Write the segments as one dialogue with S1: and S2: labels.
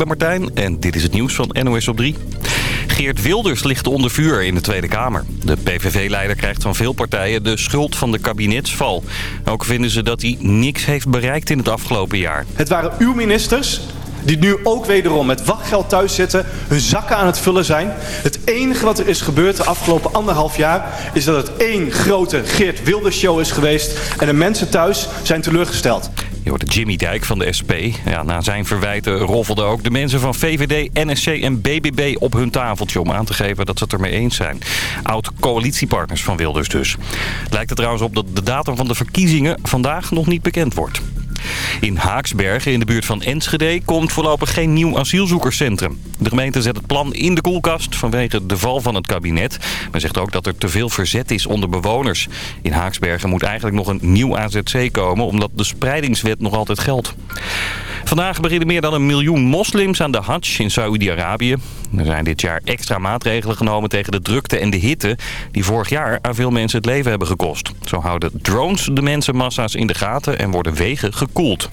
S1: ben Martijn en dit is het nieuws van NOS op 3. Geert Wilders ligt onder vuur in de Tweede Kamer. De PVV-leider krijgt van veel partijen de schuld van de kabinetsval. Ook vinden ze dat hij niks heeft bereikt in het afgelopen jaar.
S2: Het waren uw ministers die nu ook wederom met wachtgeld thuis zitten, hun zakken aan het vullen zijn. Het enige wat er is gebeurd de afgelopen anderhalf jaar is dat het één grote Geert Wilders show is geweest en de mensen thuis zijn teleurgesteld.
S1: Je hoort Jimmy Dijk van de SP. Ja, na zijn verwijten roffelden ook de mensen van VVD, NSC en BBB op hun tafeltje... om aan te geven dat ze het ermee eens zijn. Oud-coalitiepartners van Wilders dus. Lijkt er trouwens op dat de datum van de verkiezingen vandaag nog niet bekend wordt. In Haaksbergen in de buurt van Enschede komt voorlopig geen nieuw asielzoekerscentrum. De gemeente zet het plan in de koelkast vanwege de val van het kabinet. Maar zegt ook dat er te veel verzet is onder bewoners. In Haaksbergen moet eigenlijk nog een nieuw AZC komen omdat de spreidingswet nog altijd geldt. Vandaag beginnen meer dan een miljoen moslims aan de Hajj in Saoedi-Arabië. Er zijn dit jaar extra maatregelen genomen tegen de drukte en de hitte... die vorig jaar aan veel mensen het leven hebben gekost. Zo houden drones de mensenmassa's in de gaten en worden wegen gekoeld.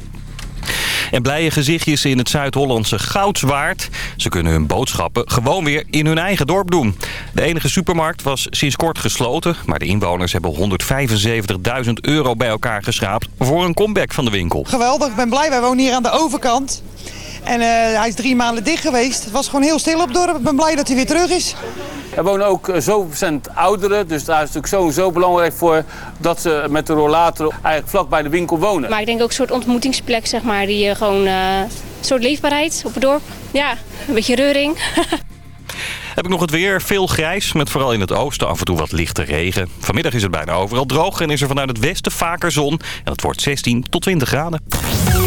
S1: En blije gezichtjes in het Zuid-Hollandse Goudswaard. Ze kunnen hun boodschappen gewoon weer in hun eigen dorp doen. De enige supermarkt was sinds kort gesloten. Maar de inwoners hebben 175.000 euro bij elkaar geschraapt voor een comeback van de winkel.
S3: Geweldig, ik ben blij. Wij wonen hier aan de overkant. En uh, hij is drie maanden dicht geweest. Het was gewoon heel stil op het dorp. Ik ben blij dat hij weer terug is.
S4: Er wonen ook zoveel procent ouderen, dus daar is het natuurlijk sowieso belangrijk voor dat ze met de rollator eigenlijk vlak bij de winkel wonen.
S5: Maar ik denk ook een soort ontmoetingsplek, zeg maar, die je gewoon uh, een soort leefbaarheid op het dorp. Ja, een beetje reuring.
S1: Heb ik nog het weer. Veel grijs, met vooral in het oosten af en toe wat lichte regen. Vanmiddag is het bijna overal droog en is er vanuit het westen vaker zon. En het wordt 16 tot 20 graden.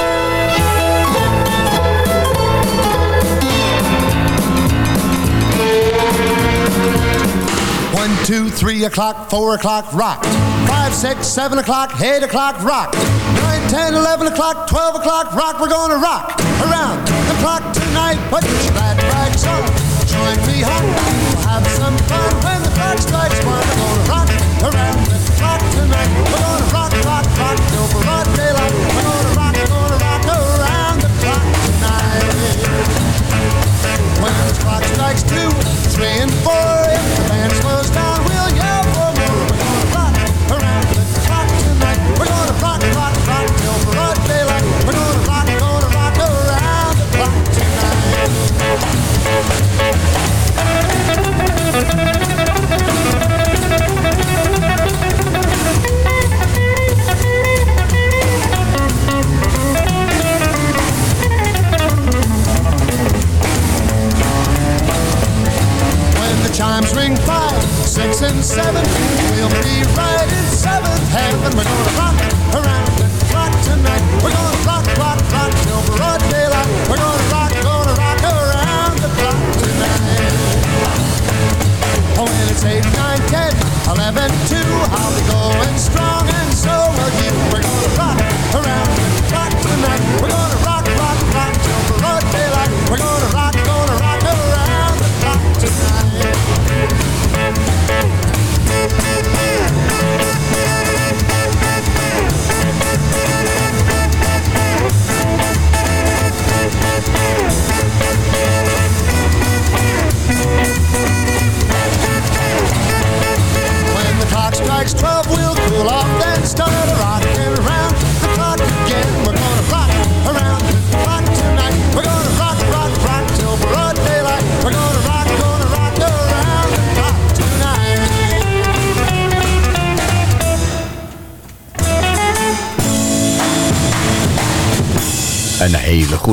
S6: One, two, three o'clock, four o'clock, rock. Five, six, seven o'clock, eight o'clock, rock. Nine, ten, eleven o'clock, twelve o'clock, rock. We're gonna rock around the clock tonight. Put your glad rags on. Join me home. We'll have some fun when the clock strikes one. We're gonna rock around the clock tonight. We're gonna rock, rock, rock till broad daylight. We're gonna rock, gonna rock around the clock tonight. When the clock strikes two, three, and four, if the band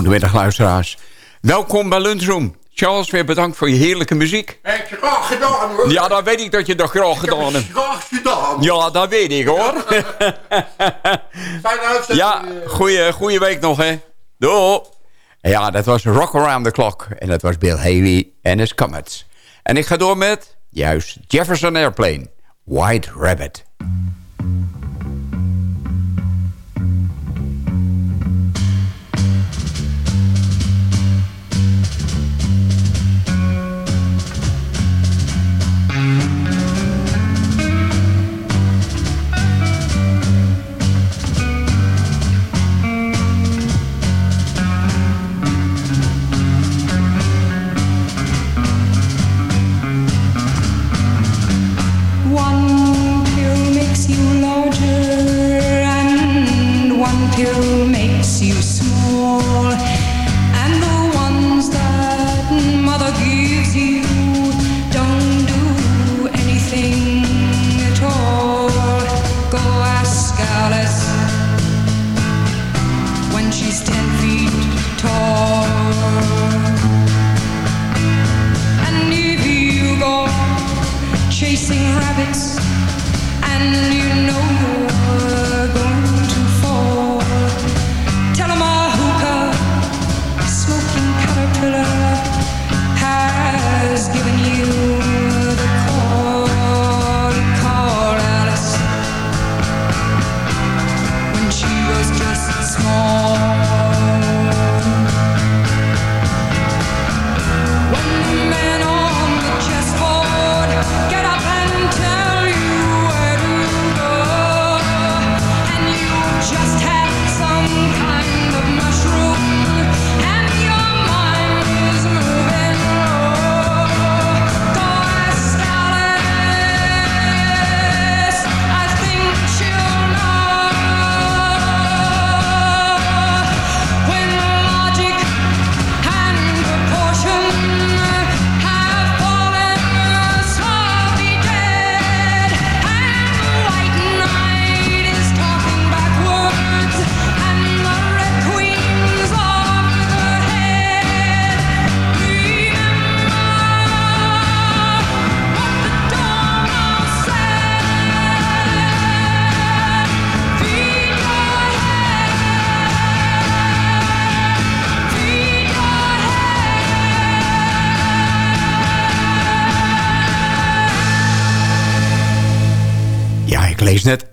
S7: hele goede middag, luisteraars. Welkom bij Lunchroom. Charles, weer bedankt voor je heerlijke muziek.
S8: Heb je graag gedaan, hoor.
S7: Ja, dat weet ik dat je dat graag gedaan hebt.
S8: graag gedaan.
S7: Ja, dat weet ik, hoor.
S8: Fijne uitzending.
S7: ja, goeie, goeie week nog, hè. Doei. Ja, dat was Rock Around the Clock. En dat was Bill Haley en his Comets. En ik ga door met, juist, Jefferson Airplane. White Rabbit.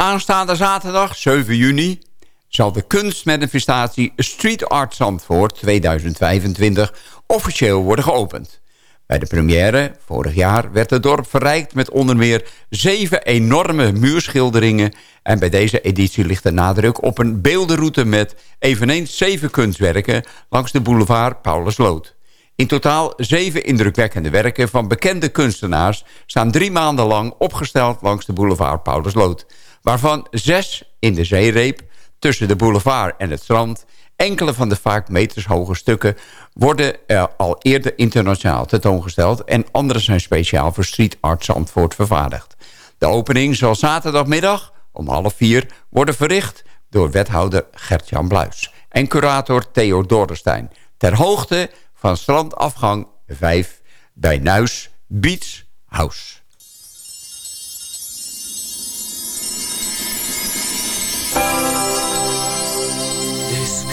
S7: Aanstaande zaterdag, 7 juni... zal de kunstmanifestatie Street Art Zandvoort 2025 officieel worden geopend. Bij de première vorig jaar werd het dorp verrijkt met onder meer zeven enorme muurschilderingen... en bij deze editie ligt de nadruk op een beeldenroute met eveneens zeven kunstwerken... langs de boulevard Paulus Lood. In totaal zeven indrukwekkende werken van bekende kunstenaars... staan drie maanden lang opgesteld langs de boulevard Paulusloot... waarvan zes in de zeereep tussen de boulevard en het strand... enkele van de vaak metershoge stukken worden er al eerder internationaal tentoongesteld... en andere zijn speciaal voor Street Art Zandvoort vervaardigd. De opening zal zaterdagmiddag om half vier worden verricht... door wethouder Gert-Jan Bluis en curator Theo Dorrestein... ter hoogte van strandafgang 5 bij Nuis Beach House.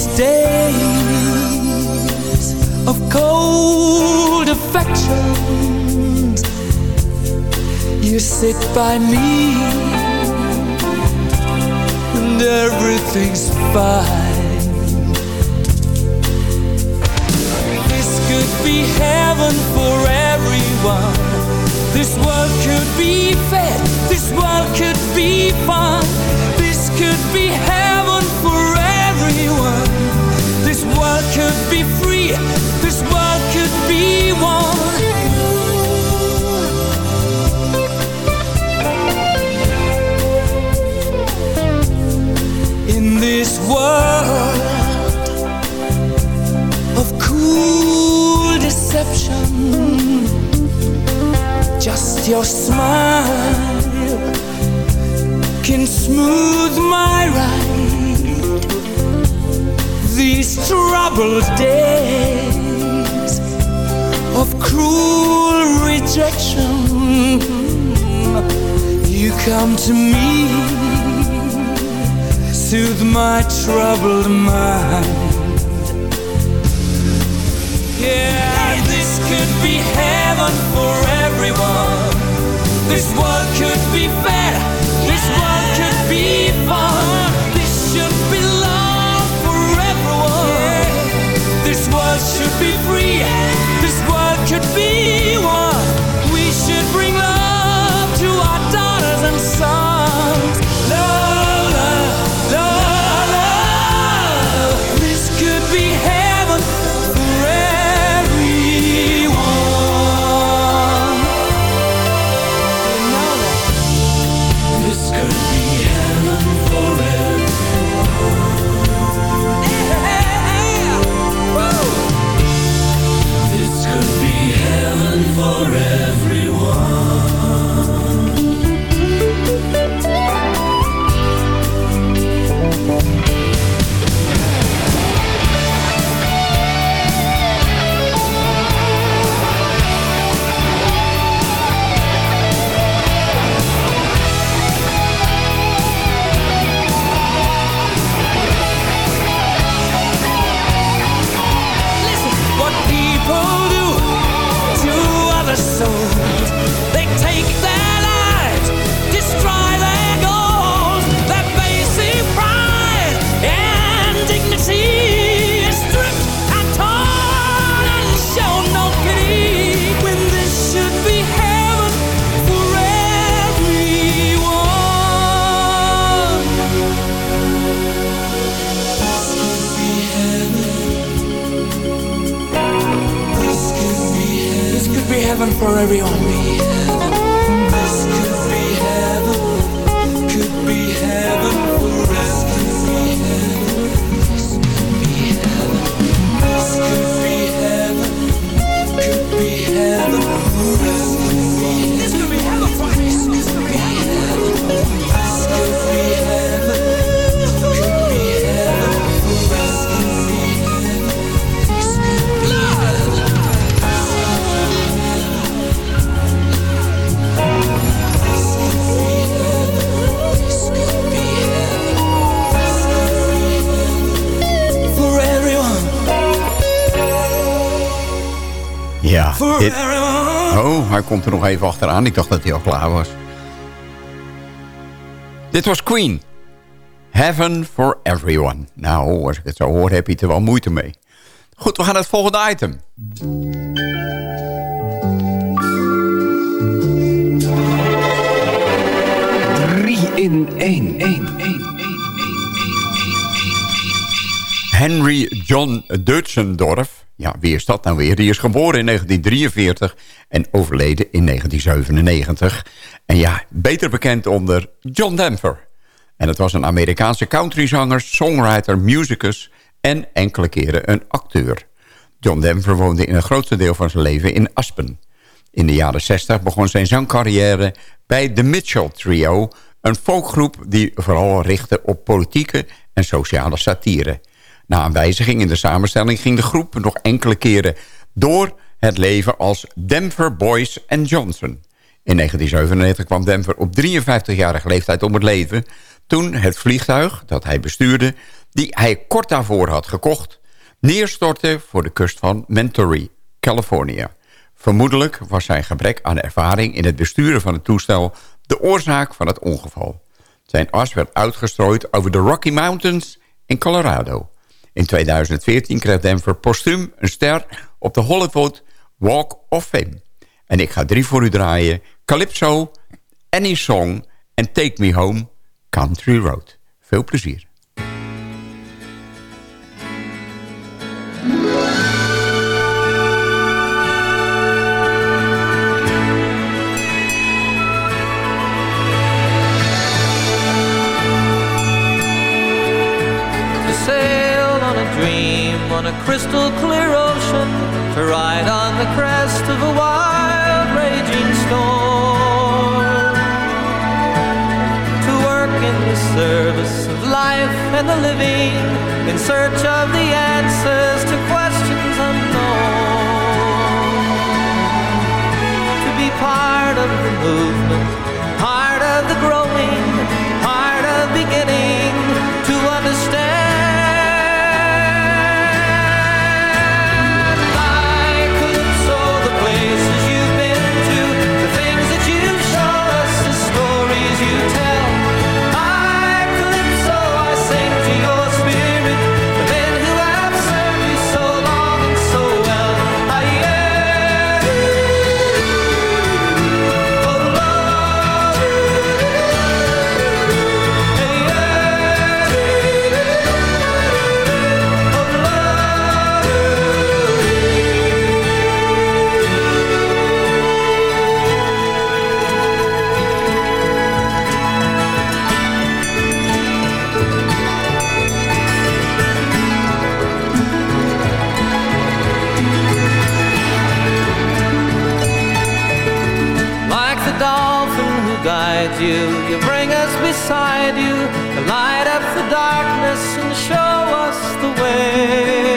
S9: these days of cold affections. You sit by me, and everything's fine. This could be heaven for everyone. This world could be fair. This world could be fun. This could be heaven for everyone. Could be free, this world could be one. In this world of cool deception, just your smile can smooth my ride. These troubled days of cruel rejection, you come to me, soothe my troubled mind. Yeah, this could be heaven for everyone. This world could be fair. World should be free. This world could be
S8: Oh, hij komt er nog even achteraan. Ik dacht dat hij al klaar was. Dit was Queen. Heaven for Everyone. Nou, als ik het zo hoor, heb je er wel moeite mee. Goed, we gaan naar het volgende item.
S10: Drie in één.
S8: Henry John Dutzendorf. Ja, wie is dat nou weer? Die is geboren in 1943 en overleden in 1997. En ja, beter bekend onder John Denver. En het was een Amerikaanse countryzanger, songwriter, musicus... en enkele keren een acteur. John Denver woonde in het grootste deel van zijn leven in Aspen. In de jaren 60 begon zijn zangcarrière bij The Mitchell Trio... een folkgroep die vooral richtte op politieke en sociale satire. Na een wijziging in de samenstelling ging de groep nog enkele keren... door het leven als Denver Boys and Johnson. In 1997 kwam Denver op 53-jarige leeftijd om het leven... toen het vliegtuig dat hij bestuurde... die hij kort daarvoor had gekocht... neerstortte voor de kust van Mentory, Californië. Vermoedelijk was zijn gebrek aan ervaring in het besturen van het toestel... de oorzaak van het ongeval. Zijn as werd uitgestrooid over de Rocky Mountains in Colorado. In 2014 kreeg Denver postuum een ster op de Hollywood Walk of Fame. En ik ga drie voor u draaien. Calypso, Any Song en Take Me Home, Country Road. Veel plezier.
S11: the living in search of the answers beside you light up the darkness and show us the way.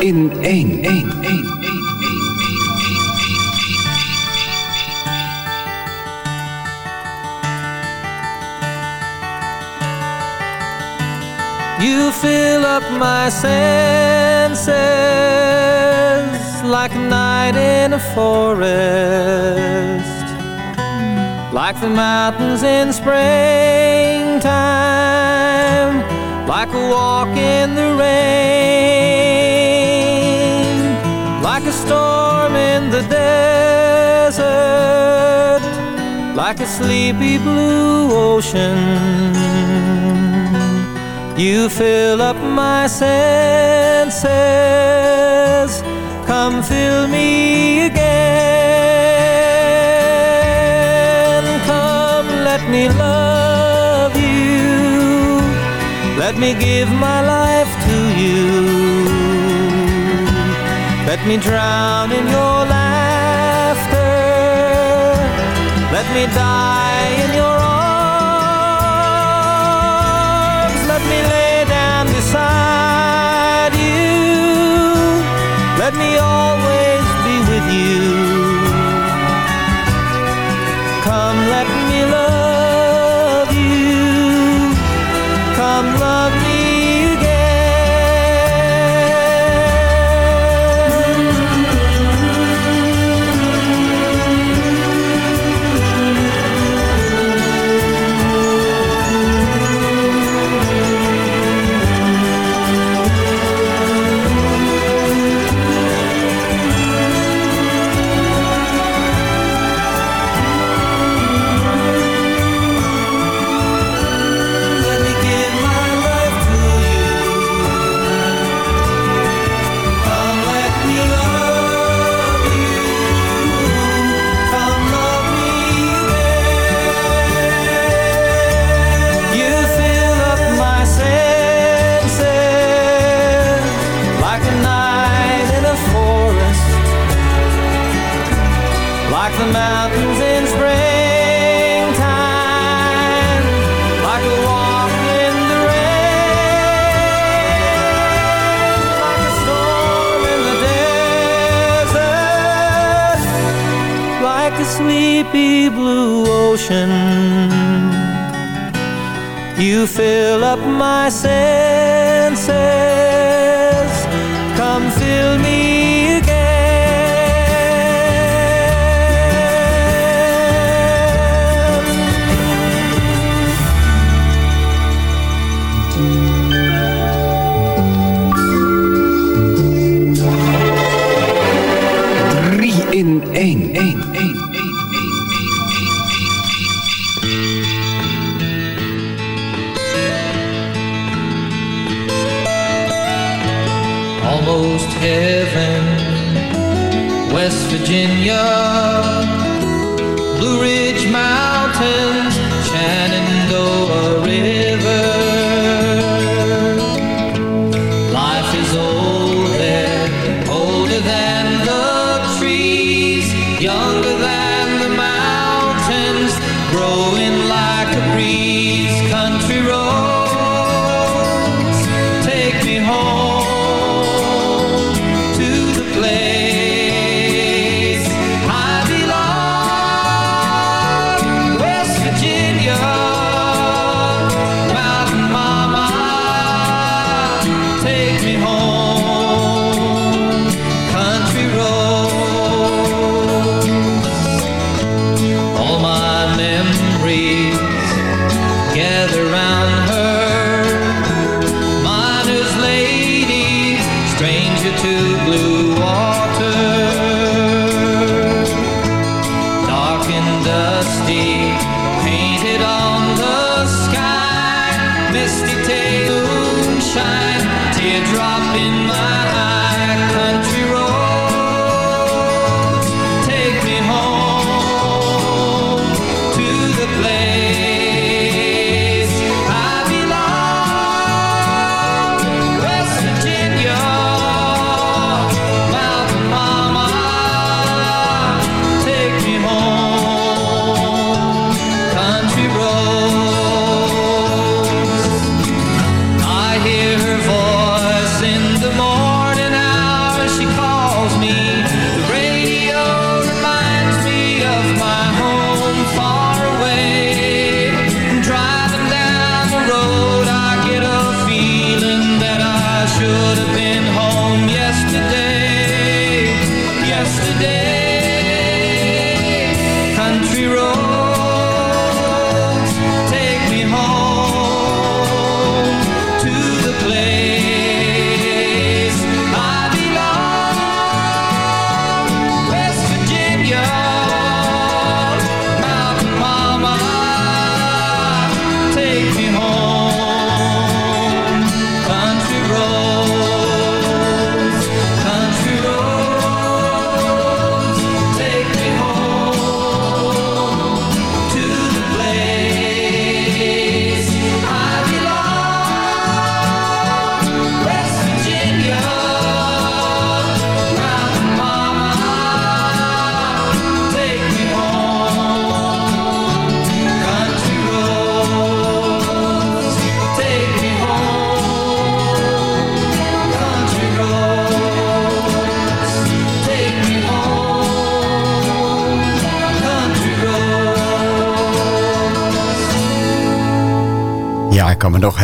S11: in
S10: één. één, één.
S11: You fill up my senses Like a night in a forest Like the mountains in springtime Like a walk in the rain storm in the desert like a sleepy blue ocean. You fill up my senses come fill me again. Come let me love you. Let me give my life to you. Let me drown in your laughter. Let me die in your arms.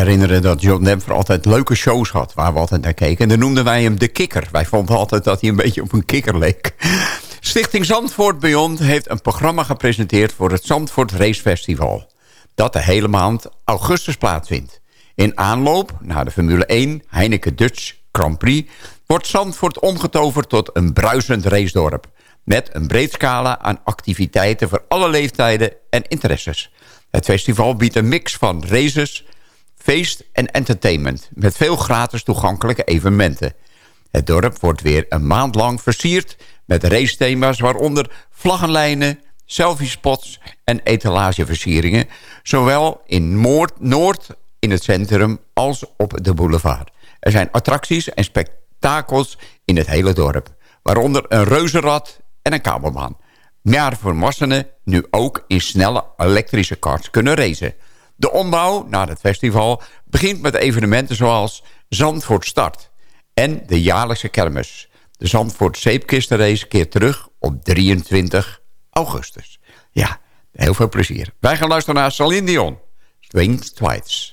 S8: Herinneren dat John Denver altijd leuke shows had... waar we altijd naar keken. En dan noemden wij hem de kikker. Wij vonden altijd dat hij een beetje op een kikker leek. Stichting Zandvoort Beyond heeft een programma gepresenteerd... voor het Zandvoort Race Festival. Dat de hele maand augustus plaatsvindt. In aanloop naar de Formule 1 Heineken Dutch Grand Prix... wordt Zandvoort omgetoverd tot een bruisend racedorp... met een breed scala aan activiteiten voor alle leeftijden en interesses. Het festival biedt een mix van races, feest en entertainment... met veel gratis toegankelijke evenementen. Het dorp wordt weer een maand lang versierd met racethema's... waaronder vlaggenlijnen, selfiespots en etalageversieringen... zowel in Noord, in het centrum als op de boulevard. Er zijn attracties en spektakels in het hele dorp... waaronder een reuzenrad en een kabelbaan. Maar volwassenen nu ook in snelle elektrische karts kunnen racen... De ombouw naar het festival begint met evenementen zoals Zandvoort Start en de jaarlijkse kermis. De Zandvoort Zeepkistenrace keert terug op 23 augustus. Ja, heel veel plezier. Wij gaan luisteren naar Celine Dion, Swing Twice.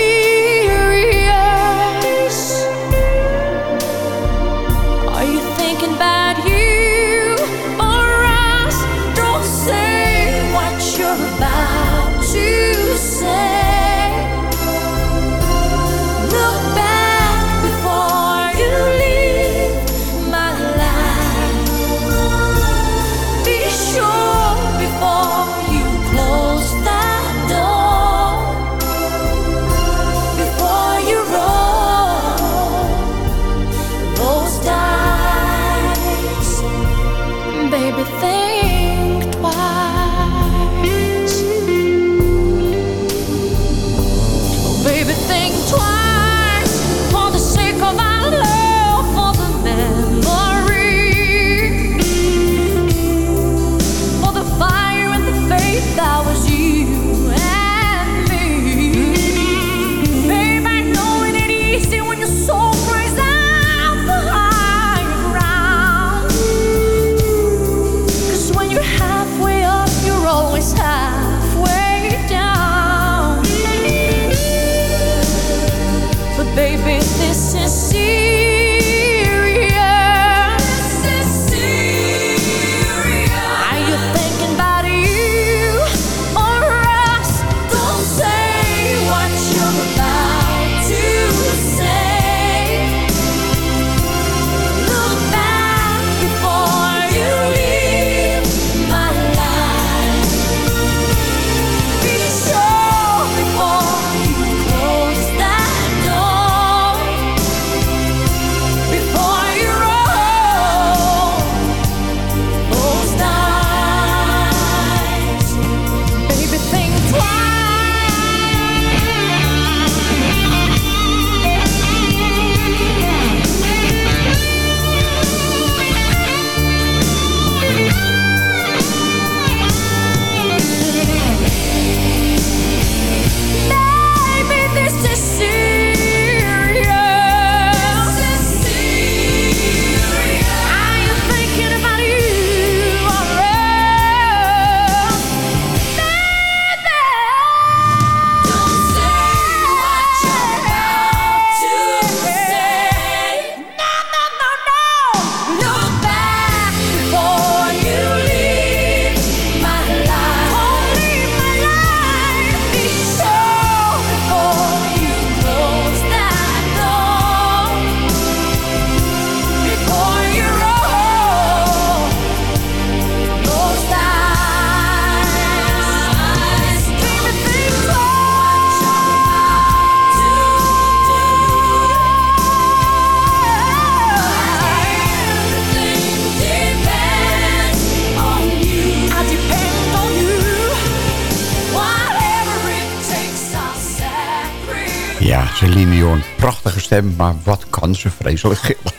S8: stem, maar wat kan ze vreselijk gillen.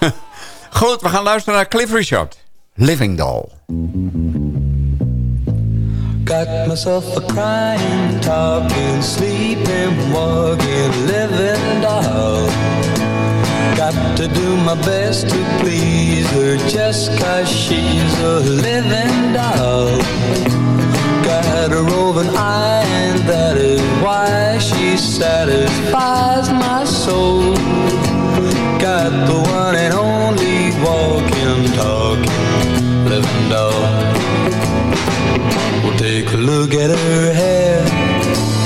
S8: Goed, we gaan luisteren naar Cliff Richard. Living Doll.
S9: Got myself a crying, talking, sleeping, walking, living doll. Got to do my best to please her just cause she's a living doll. had a roving eye, and that is why she satisfies my soul. Got the one and only walking, talking, living
S12: dog. Well, take a look at her hair,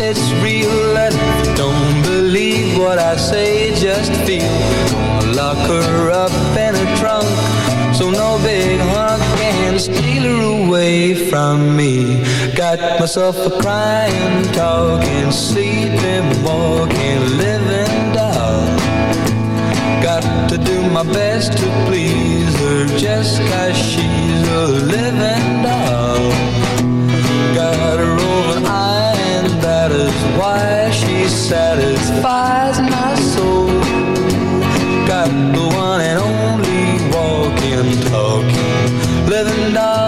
S12: it's real. And if you don't believe what I say, just feel. Gonna lock her up in a trunk, so no big steal her away from me. Got myself a crying, talking, sleeping, walking, living doll. Got to do my best to please her just cause she's a living doll. Got her over eye and that is why she satisfies my soul. Got the one and only walking, talking, living dog.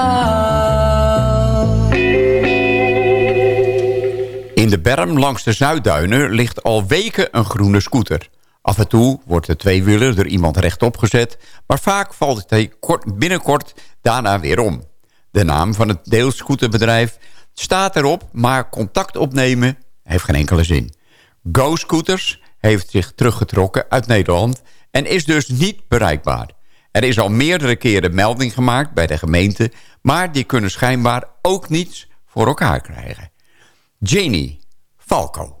S8: Berm langs de Zuidduinen ligt al weken een groene scooter. Af en toe wordt de tweewieler door iemand rechtop gezet... maar vaak valt hij kort, binnenkort daarna weer om. De naam van het deelscooterbedrijf staat erop... maar contact opnemen heeft geen enkele zin. Go Scooters heeft zich teruggetrokken uit Nederland... en is dus niet bereikbaar. Er is al meerdere keren melding gemaakt bij de gemeente... maar die kunnen schijnbaar ook niets voor elkaar krijgen. Janie Falco.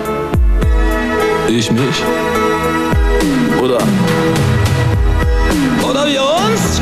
S13: Ich mich? Oder? Oder wir uns?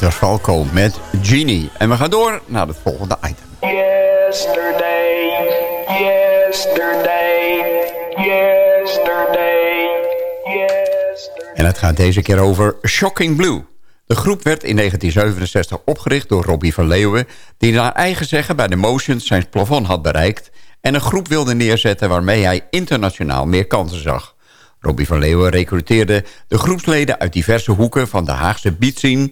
S8: Was Falco met Genie. En we gaan door naar het volgende item.
S14: Yesterday, yesterday, yesterday, yesterday.
S8: En het gaat deze keer over Shocking Blue. De groep werd in 1967 opgericht door Robbie van Leeuwen... die naar eigen zeggen bij de Motions zijn plafond had bereikt... en een groep wilde neerzetten waarmee hij internationaal meer kansen zag. Robbie van Leeuwen recruteerde de groepsleden uit diverse hoeken van de Haagse beatscene...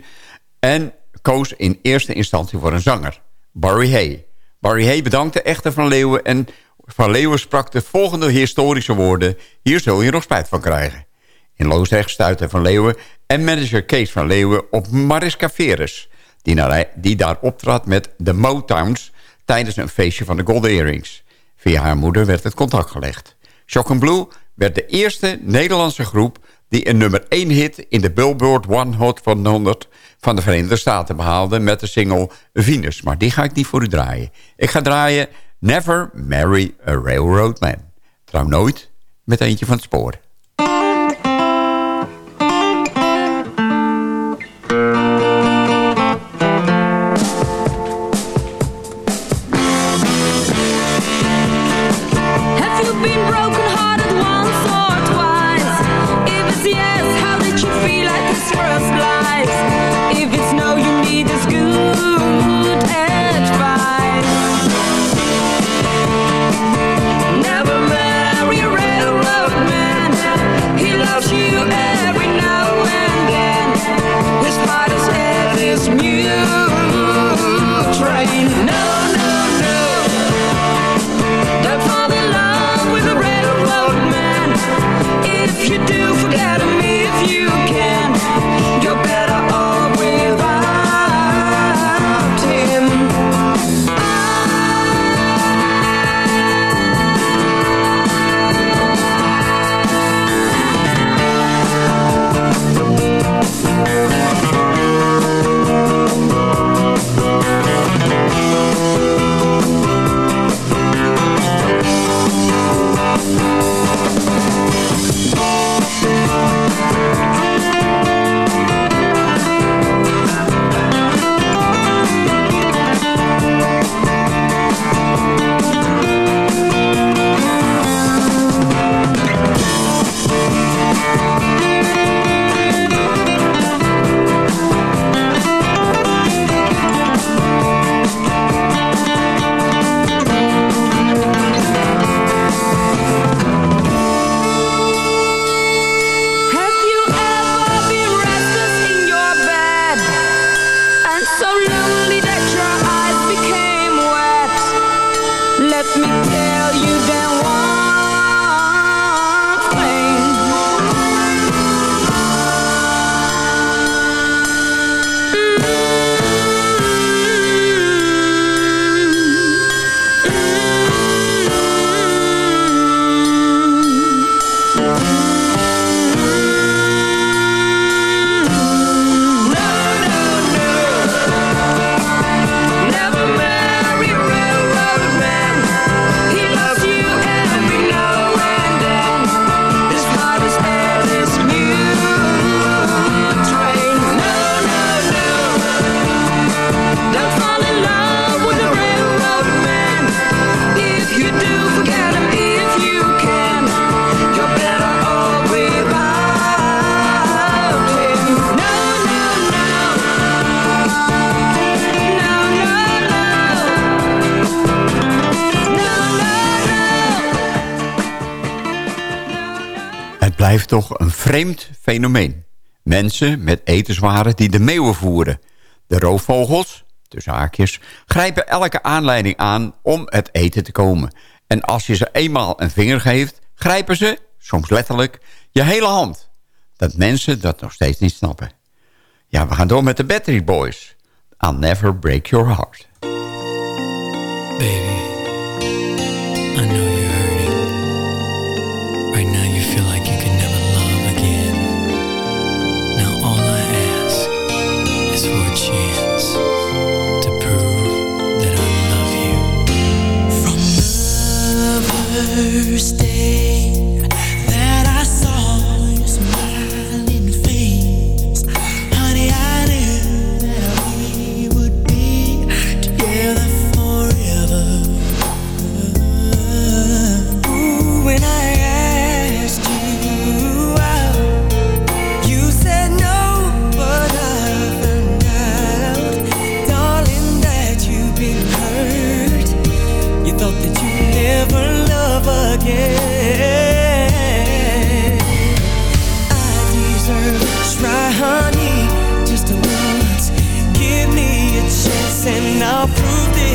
S8: en koos in eerste instantie voor een zanger, Barry Hay. Barry Hay bedankte echter Van Leeuwen en Van Leeuwen sprak de volgende historische woorden... hier zul je nog spijt van krijgen. In Loosdrecht stuitte Van Leeuwen en manager Kees van Leeuwen op Mariska Veres... die, naar, die daar optrad met de Motowns tijdens een feestje van de Golden Earrings. Via haar moeder werd het contact gelegd. Shock Blue werd de eerste Nederlandse groep... die een nummer 1 hit in de Billboard One Hot 100 van de Verenigde Staten behaalde... met de single Venus. Maar die ga ik niet voor u draaien. Ik ga draaien Never Marry a Railroad Man. Trouw nooit met eentje van het spoor. Toch een vreemd fenomeen. Mensen met etenswaren die de meeuwen voeren. De roofvogels, tussen haakjes, grijpen elke aanleiding aan om het eten te komen. En als je ze eenmaal een vinger geeft, grijpen ze, soms letterlijk, je hele hand. Dat mensen dat nog steeds niet snappen. Ja, we gaan door met de Battery Boys. I'll never break your heart.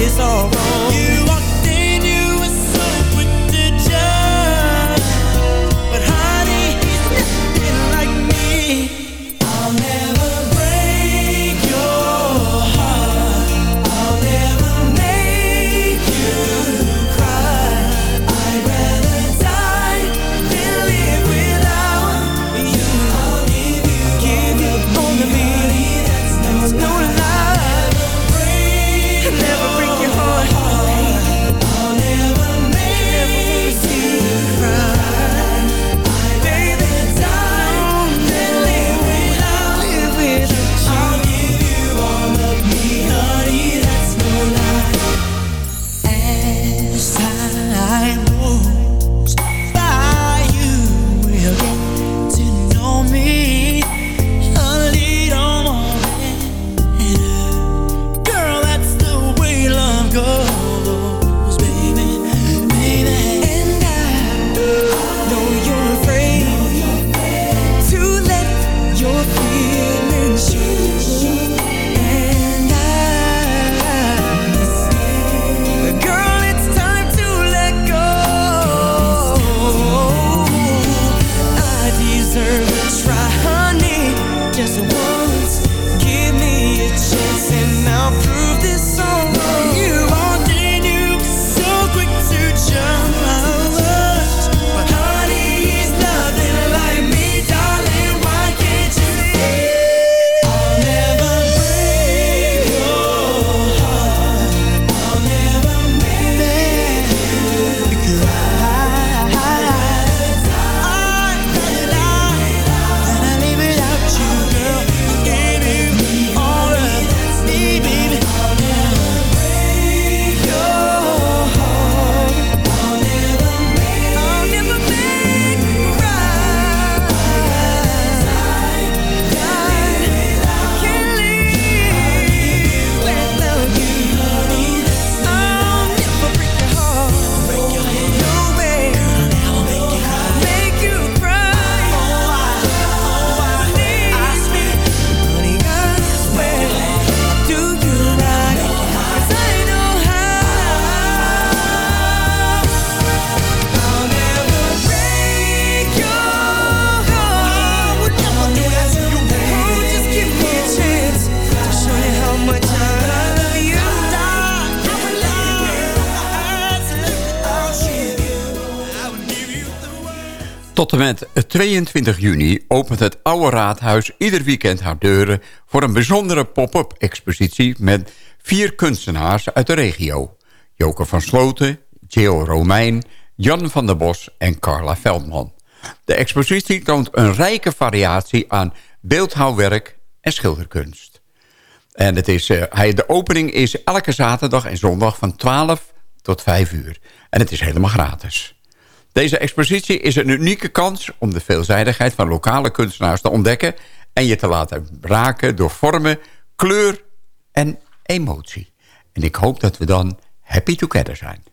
S9: it's all wrong.
S8: 22 juni opent het Oude Raadhuis ieder weekend haar deuren... voor een bijzondere pop-up expositie met vier kunstenaars uit de regio. Joker van Sloten, Geo Romein, Jan van der Bos en Carla Veldman. De expositie toont een rijke variatie aan beeldhouwwerk en schilderkunst. En het is, eh, de opening is elke zaterdag en zondag van 12 tot 5 uur. En het is helemaal gratis. Deze expositie is een unieke kans om de veelzijdigheid van lokale kunstenaars te ontdekken... en je te laten raken door vormen, kleur en emotie. En ik hoop dat we dan happy together zijn.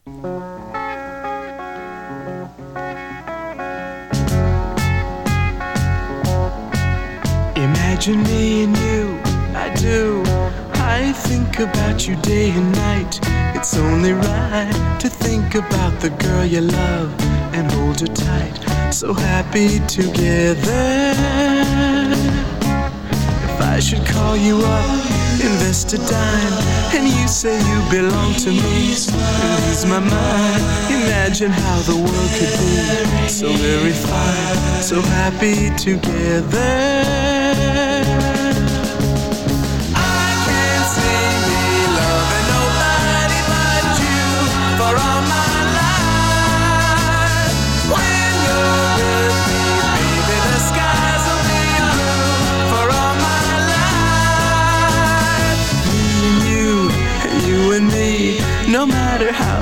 S15: Imagine me and you, I do. I think about you day and night. It's only right to think about the girl you love and hold her tight. So happy together. If I should call you up, invest a dime, and you say you belong to me, lose my mind. Imagine how the world could be so very fine, so happy together.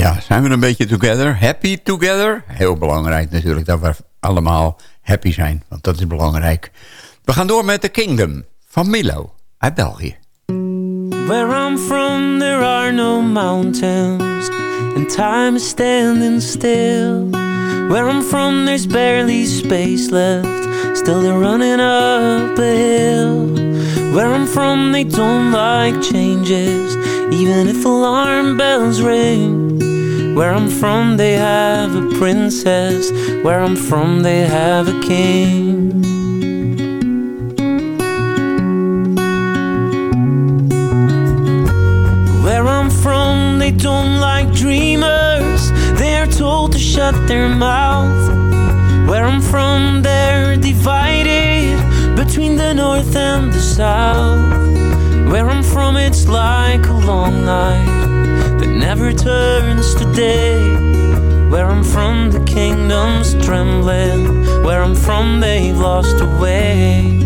S8: Ja, zijn we een beetje together? Happy together? Heel belangrijk natuurlijk dat we allemaal happy zijn. Want dat is belangrijk. We gaan door met The Kingdom van Milo uit België.
S16: Where I'm from, there are no mountains, and time is standing still. Where I'm from, there's barely space left, still they're running up a hill. Where I'm from, they don't like changes, even if alarm bells ring. Where I'm from, they have a princess, where I'm from, they have a king. Where I'm from, they don't like dreamers. They're told to shut their mouth. Where I'm from, they're divided between the north and the south. Where I'm from, it's like a long night never turns to day. Where I'm from, the kingdom's trembling. Where I'm from, they've lost a way.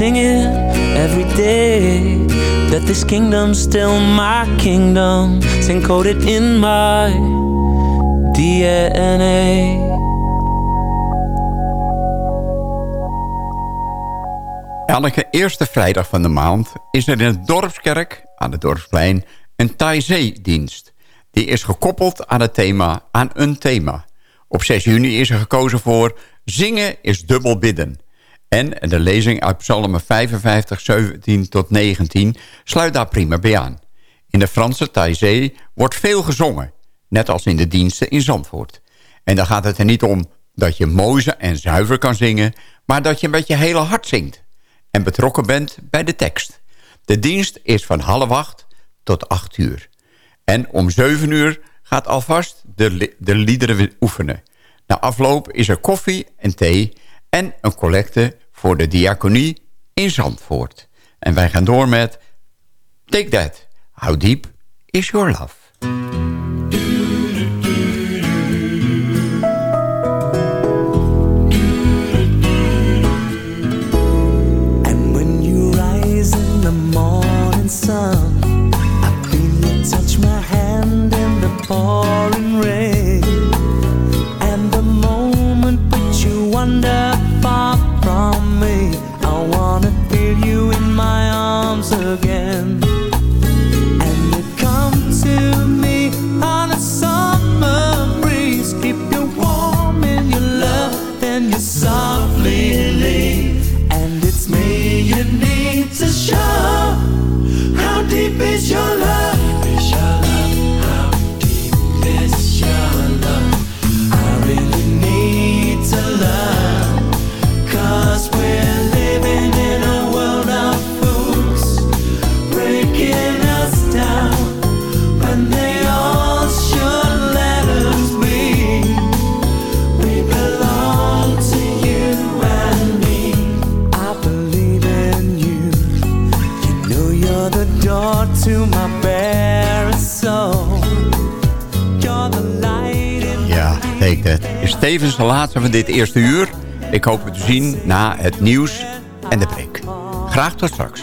S16: Sing it
S8: every day. That this kingdom's still my kingdom, it's encoded in my DNA.
S16: Elke eerste vrijdag van de maand is er in de Dorpskerk aan het Dorpsplein een Taizé-dienst. Die is gekoppeld aan het thema, aan een thema. Op 6 juni is er gekozen voor Zingen is dubbel bidden. En de lezing uit Psalmen 55, 17 tot 19 sluit daar prima bij aan. In de Franse Taizé wordt veel gezongen, net als in de diensten in Zandvoort. En dan gaat het er niet om dat je mooi en zuiver kan zingen... maar dat je met je hele hart zingt en betrokken bent bij de tekst. De dienst is van half acht tot acht uur. En om zeven uur gaat alvast de, de liederen oefenen. Na afloop is er koffie en thee en een collecte voor de diaconie in Zandvoort. En wij gaan door met Take That, How Deep Is Your Love?
S8: Is
S16: tevens de laatste van dit eerste uur. Ik hoop u te zien na het nieuws en de break. Graag tot straks.